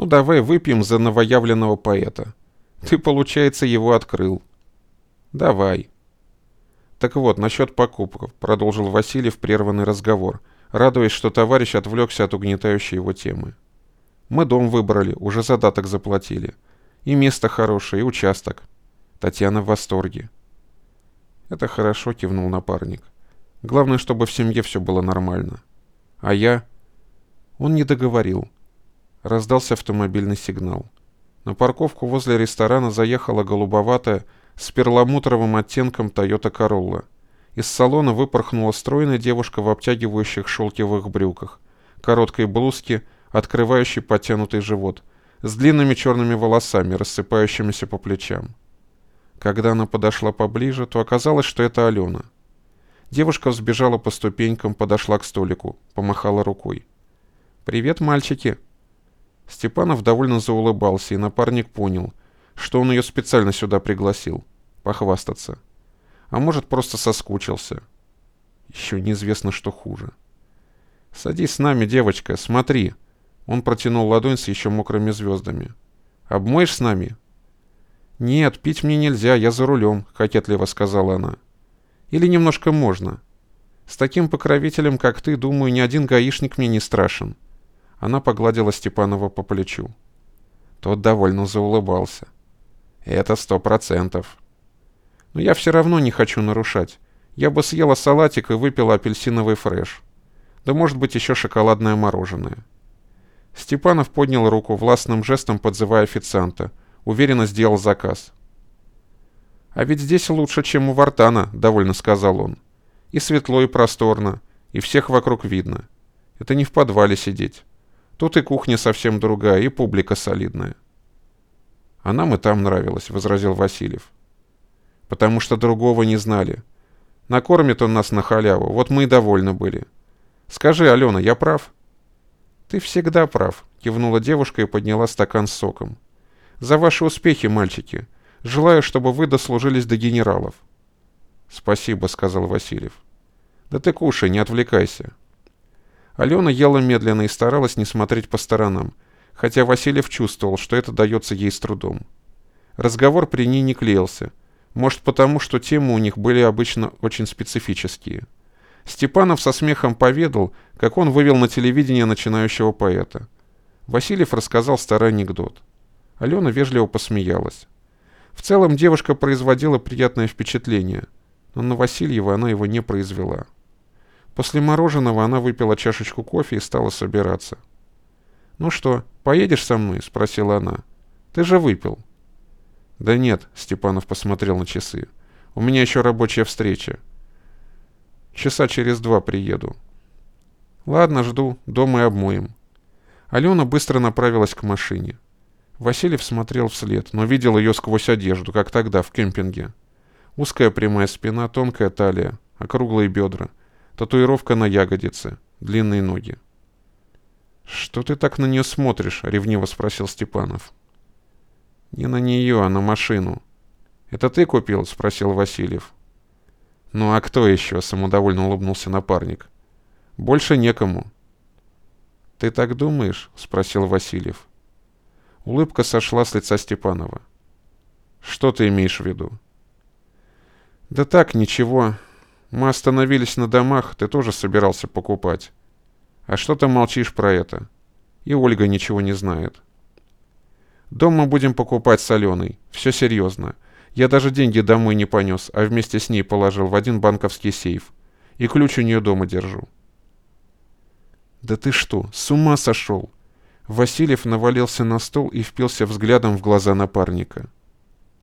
Ну, давай выпьем за новоявленного поэта. Ты, получается, его открыл. Давай. Так вот, насчет покупок, продолжил Васильев прерванный разговор, радуясь, что товарищ отвлекся от угнетающей его темы. Мы дом выбрали, уже задаток заплатили. И место хорошее, и участок. Татьяна в восторге. Это хорошо, кивнул напарник. Главное, чтобы в семье все было нормально. А я... Он не договорил. Раздался автомобильный сигнал. На парковку возле ресторана заехала голубоватая с перламутровым оттенком Toyota Corolla. Из салона выпорхнула стройная девушка в обтягивающих шелковых брюках, короткой блузке, открывающей потянутый живот, с длинными черными волосами, рассыпающимися по плечам. Когда она подошла поближе, то оказалось, что это Алена. Девушка взбежала по ступенькам, подошла к столику, помахала рукой. «Привет, мальчики!» Степанов довольно заулыбался, и напарник понял, что он ее специально сюда пригласил. Похвастаться. А может, просто соскучился. Еще неизвестно, что хуже. «Садись с нами, девочка, смотри!» Он протянул ладонь с еще мокрыми звездами. «Обмоешь с нами?» «Нет, пить мне нельзя, я за рулем», — кокетливо сказала она. «Или немножко можно. С таким покровителем, как ты, думаю, ни один гаишник мне не страшен». Она погладила Степанова по плечу. Тот довольно заулыбался. «Это сто процентов». «Но я все равно не хочу нарушать. Я бы съела салатик и выпила апельсиновый фреш. Да может быть еще шоколадное мороженое». Степанов поднял руку властным жестом, подзывая официанта — уверенно сделал заказ. «А ведь здесь лучше, чем у Вартана», — довольно сказал он. «И светло, и просторно, и всех вокруг видно. Это не в подвале сидеть. Тут и кухня совсем другая, и публика солидная». «А нам и там нравилось», — возразил Васильев. «Потому что другого не знали. Накормит он нас на халяву, вот мы и довольны были. Скажи, Алена, я прав?» «Ты всегда прав», — кивнула девушка и подняла стакан с соком. За ваши успехи, мальчики. Желаю, чтобы вы дослужились до генералов. Спасибо, сказал Васильев. Да ты кушай, не отвлекайся. Алена ела медленно и старалась не смотреть по сторонам, хотя Васильев чувствовал, что это дается ей с трудом. Разговор при ней не клеился. Может, потому, что темы у них были обычно очень специфические. Степанов со смехом поведал, как он вывел на телевидение начинающего поэта. Васильев рассказал старый анекдот. Алена вежливо посмеялась. В целом девушка производила приятное впечатление, но на Васильева она его не произвела. После мороженого она выпила чашечку кофе и стала собираться. «Ну что, поедешь со мной?» — спросила она. «Ты же выпил». «Да нет», — Степанов посмотрел на часы. «У меня еще рабочая встреча. Часа через два приеду». «Ладно, жду. Дома и обмоем». Алена быстро направилась к машине. Васильев смотрел вслед, но видел ее сквозь одежду, как тогда, в кемпинге. Узкая прямая спина, тонкая талия, округлые бедра, татуировка на ягодице, длинные ноги. «Что ты так на нее смотришь?» — ревниво спросил Степанов. «Не на нее, а на машину». «Это ты купил?» — спросил Васильев. «Ну а кто еще?» — самодовольно улыбнулся напарник. «Больше некому». «Ты так думаешь?» — спросил Васильев. Улыбка сошла с лица Степанова. «Что ты имеешь в виду?» «Да так, ничего. Мы остановились на домах, ты тоже собирался покупать. А что ты молчишь про это? И Ольга ничего не знает». «Дом мы будем покупать с Аленой. Все серьезно. Я даже деньги домой не понес, а вместе с ней положил в один банковский сейф. И ключ у нее дома держу». «Да ты что, с ума сошел?» Васильев навалился на стол и впился взглядом в глаза напарника.